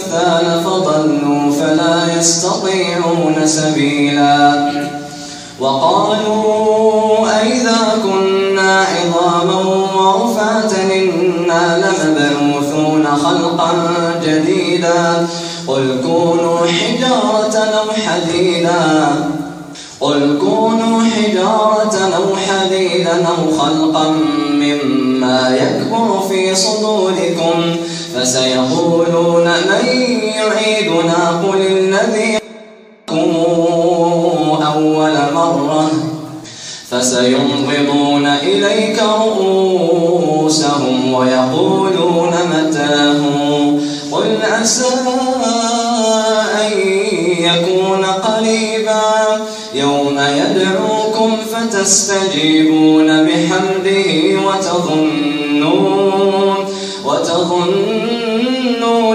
الأمثال فضلوا فلا يستطيعون سبيلا. وقالوا أئذا كنا عظاما ورفاتا إنا لمبعوثون خلقا جديدا. قل كونوا حجارة أو حديدا. قل كونوا حجارة أو حديدا أو خلقا مما يكبر في صدوركم. فسيقولون من يعيدنا قل الذي أول مرة فسينغضون إليك رؤوسهم ويقولون متاه قل عسى أن يكون قريبا يوم يدعوكم فتستجيبون بحمده وتظنون وتظنون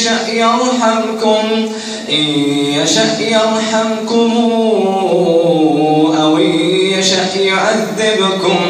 يشأ يرحمكم إن يشأ يرحمكم أو إن يشأ يعذبكم.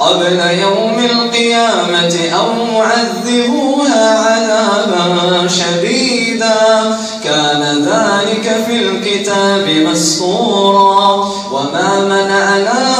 قبل يوم القيامة أو معذبوها عذابا شديدا. كان ذلك في الكتاب مسطورا وما منعنا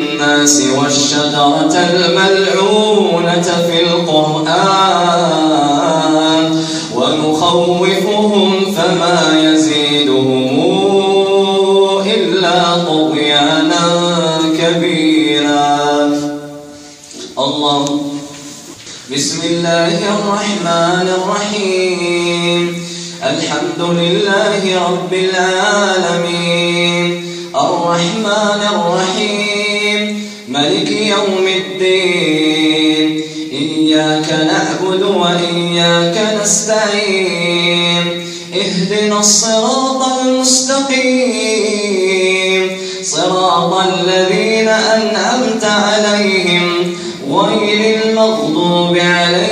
والشجرة الملعونة في القرآن ونخوفهم فما يزيدهم إلا طغيانا كبيرا. الله. بسم الله الرحمن الرحيم. الحمد لله رب العالمين. الرحمن الرحيم. ملك يوم الدين. إياك نعبد وإياك نستعين. اهدنا الصراط المستقيم. صراط الذين أنعمت عليهم. غير المغضوب عليهم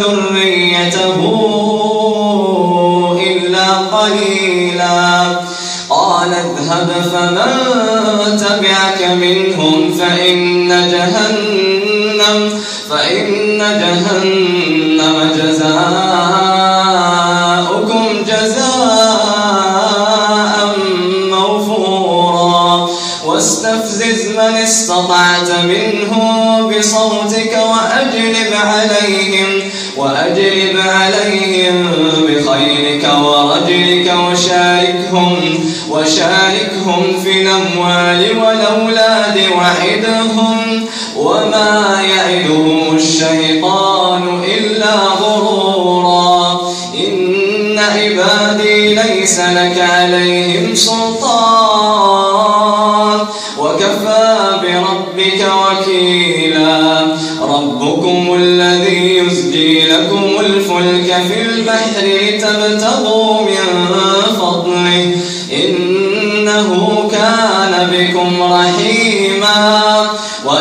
ذريته إلا قليلا. قال اذهب فمن تبعك منهم فإن جهنم فإن جهنم جزاؤكم جزاء موفورا. واستفزز من استطعت منهم بصوتك وأجلب عليهم. وشاركهم في الأموال والأولاد وعدهم وما يعدهم الشيطان إلا غرورا. إن عبادي ليس لك عليهم سلطان.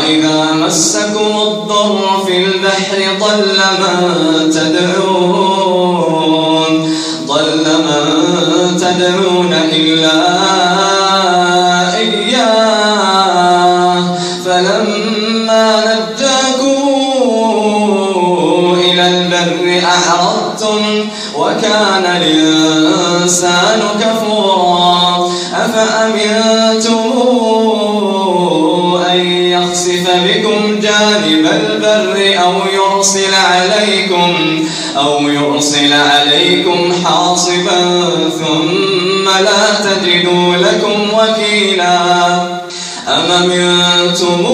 وإذا مسكم الضر في البحر ضل من تدعون ضل من تدعون إلا إياه. فلما نجاكم إلى البر أعرضتم وكان الإنسان يرسل عليكم حاصبا ثم لا تجدوا لكم وكيلا. أم أمنتم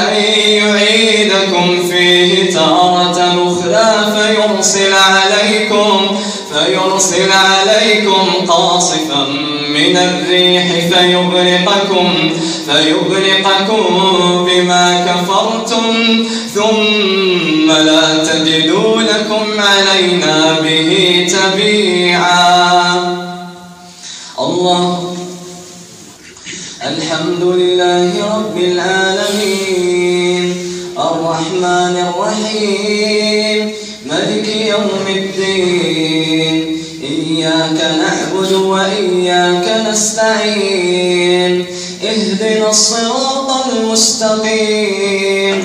أن يعيدكم فيه تارة أخرى فيرسل عليكم فيرسل عليكم قاصفا من الريح فيغرقكم فيغرقكم بما كفرتم. ثم علينا به تبيعا. الله. الحمد لله رب العالمين. الرحمن الرحيم. ملك يوم الدين. إياك نعبد وإياك نستعين. اهدنا الصراط المستقيم.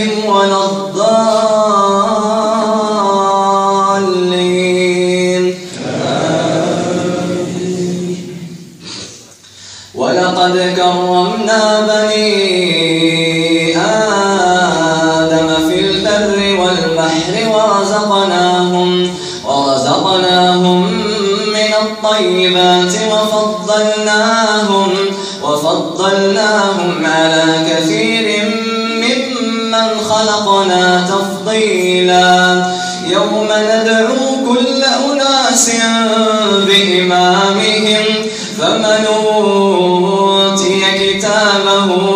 كتابه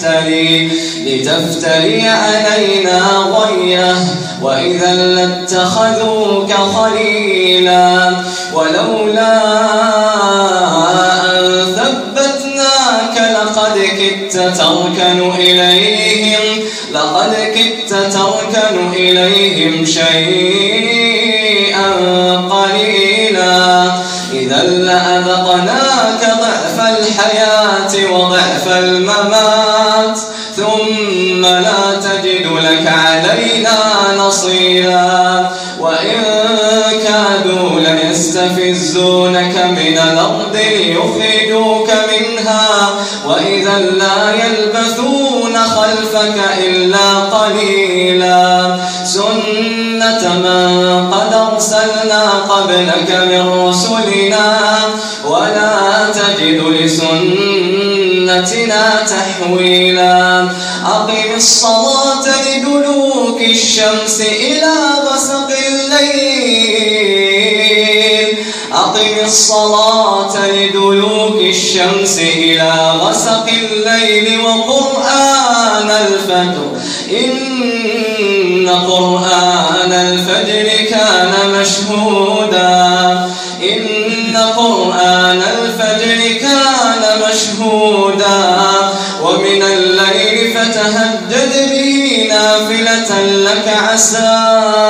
لتفتري لتفتري علينا غية. وإذا لاتخذوك خليلا ولولا أن ثبتناك لقد كدت تركن إليهم لقد كدت تركن إليهم شيئا. ليستفزونك من الأرض ليخرجوك منها وإذا لا يلبثون خلفك إلا قليلا. سنة من قد أرسلنا قبلك من رسلنا ولا تجد لسنتنا تحويلا. أقم الصلاة لدلوك الشمس إلى غسق الليل أقم الصلاة لدلوك الشمس إلى غسق الليل وقرآن الفجر. إن قرآن الفجر كان مشهودا. إن قرآن الفجر كان مشهودا. ومن الليل فتهجد به نافلة لك عسى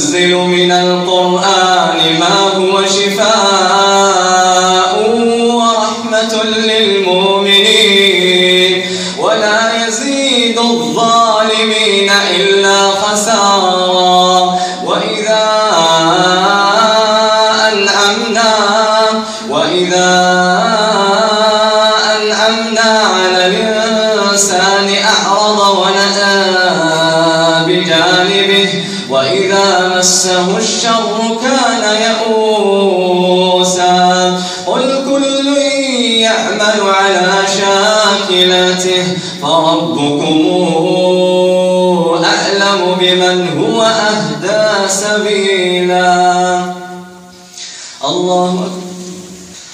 وننزل من يعمل على شاكلته فربكم أعلم بمن هو أهدى سبيلا. الله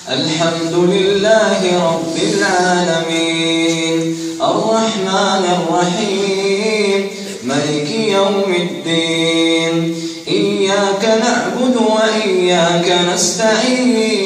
الحمد لله رب العالمين. الرحمن الرحيم. ملك يوم الدين. إياك نعبد وإياك نستعين.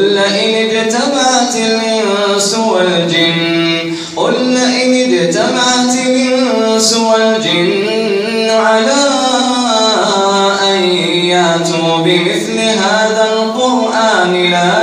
قل لئن اجتمعت الإنس والجن قل لئن اجتمعت الإنس والجن على أن ياتوا بمثل هذا القرآن لا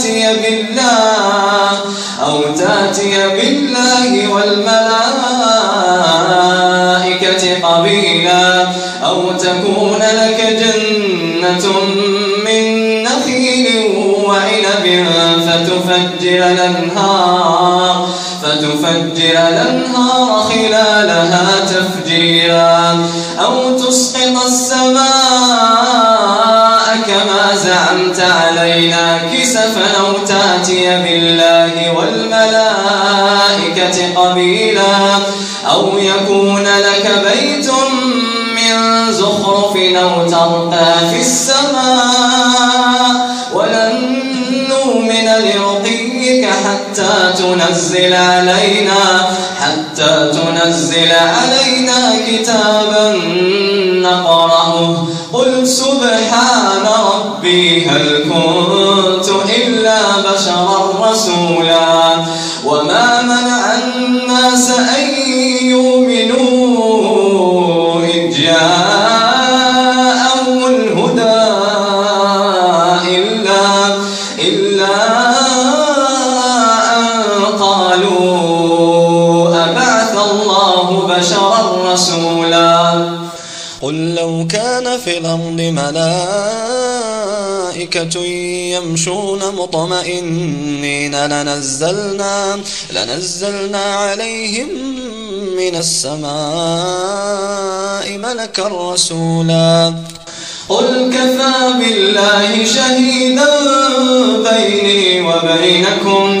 تاتي بالله أو تاتي بالله والملائكة قبيلا أو تكون لك جنة من نخيل وعنب فتفجر الأنهار فتفجر الأنهار خلالها تفجيرا أو تسقط السماء كما زعمت علينا كسفا أو تأتي بالله والملائكة قبيلا أو يكون لك بيت من زخرف أو ترقى في السماء. ولن نؤمن لرقيك حتى تنزل علينا حتى تنزل علينا كتابا قل سبحان ربي هل كنت إلا بشرا رسولا. في الأرض ملائكة يمشون مطمئنين. لنزلنا لنزلنا عليهم من السماء ملكا رسولا. قل كفى بالله شهيدا بيني وبينكم.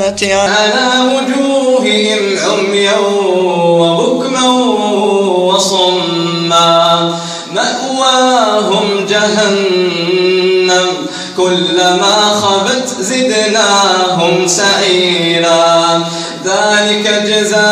القيامة على وجوههم عميا وبكما وصما. مأواهم جهنم كلما خبت زدناهم سعيرا. ذلك جزاؤهم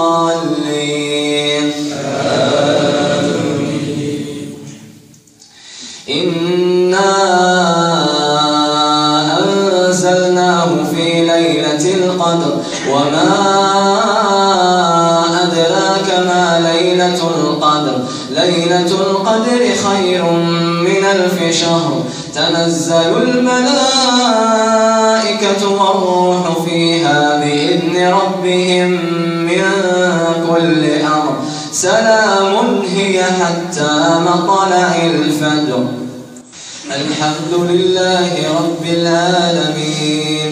القدر وما أدراك ما ليلة القدر. ليلة القدر خير من ألف شهر. تنزل الملائكة والروح فيها بإذن ربهم من كل أمر. سلام هي حتى مطلع الفجر. الحمد لله رب العالمين.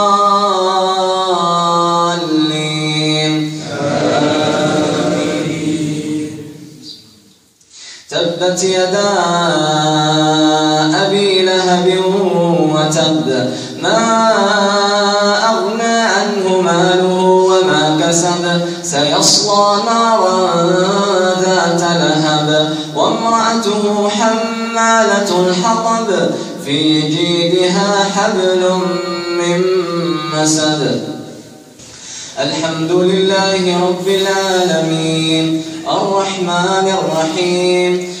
تبت يدا أبي لهب وتب. ما أغنى عنه ماله وما كسب. سيصلى نارا ذات لهب. وامرأته حمالة الحطب في جيدها حبل من مسد. الحمد لله رب العالمين. الرحمن الرحيم.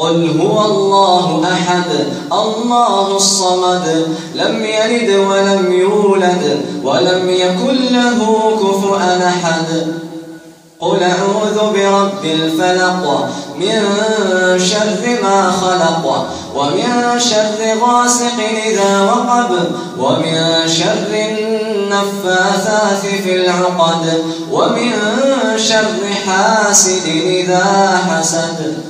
قل هو الله أحد الله الصمد لم يلد ولم يولد ولم يكن له كفؤا أحد. قل أعوذ برب الفلق من شر ما خلق ومن شر غاسق إذا وقب ومن شر النفاثات في العقد ومن شر حاسد إذا حسد.